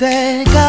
Yesterday, God.